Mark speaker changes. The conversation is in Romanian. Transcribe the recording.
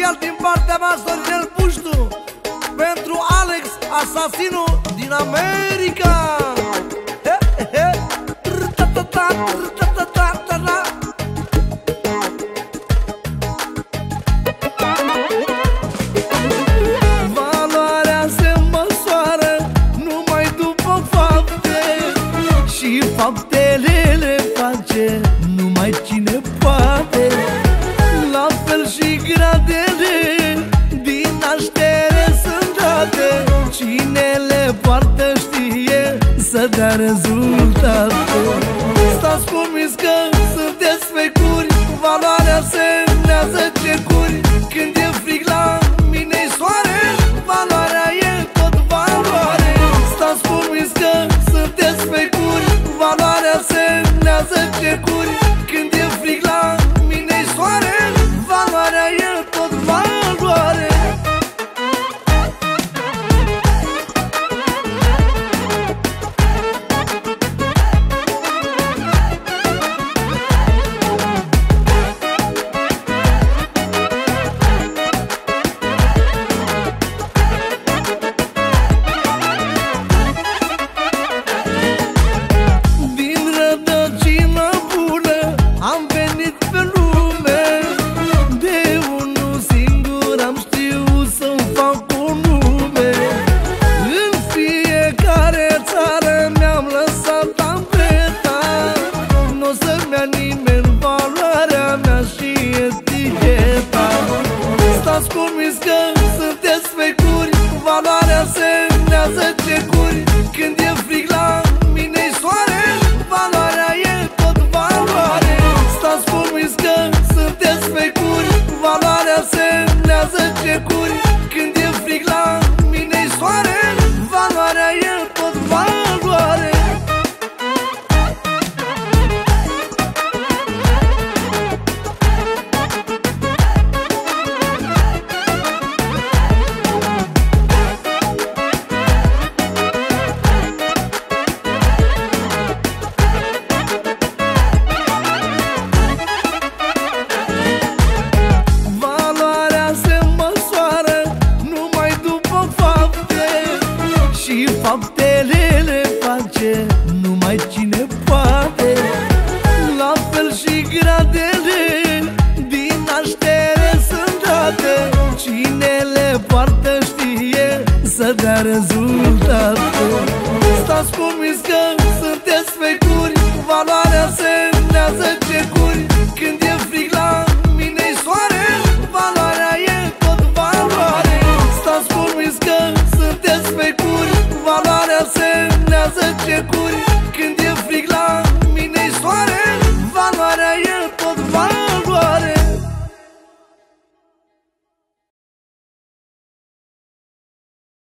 Speaker 1: special din partea mea Sorinel Puștu Pentru Alex, asasinul din America. Valoarea se măsoară numai după fapte. Și faptele le face numai cine poate să dea rezultate Stați convins că sunteți fecuri Valoarea semnează cecuri nimeni valoarea mea și eticheta Stați convins că sunteți Și faptele le face numai cine poate. La fel și gradele din naștere sunt date. Cine le poartă știe să dea rezultate. Stați convins Stați convins că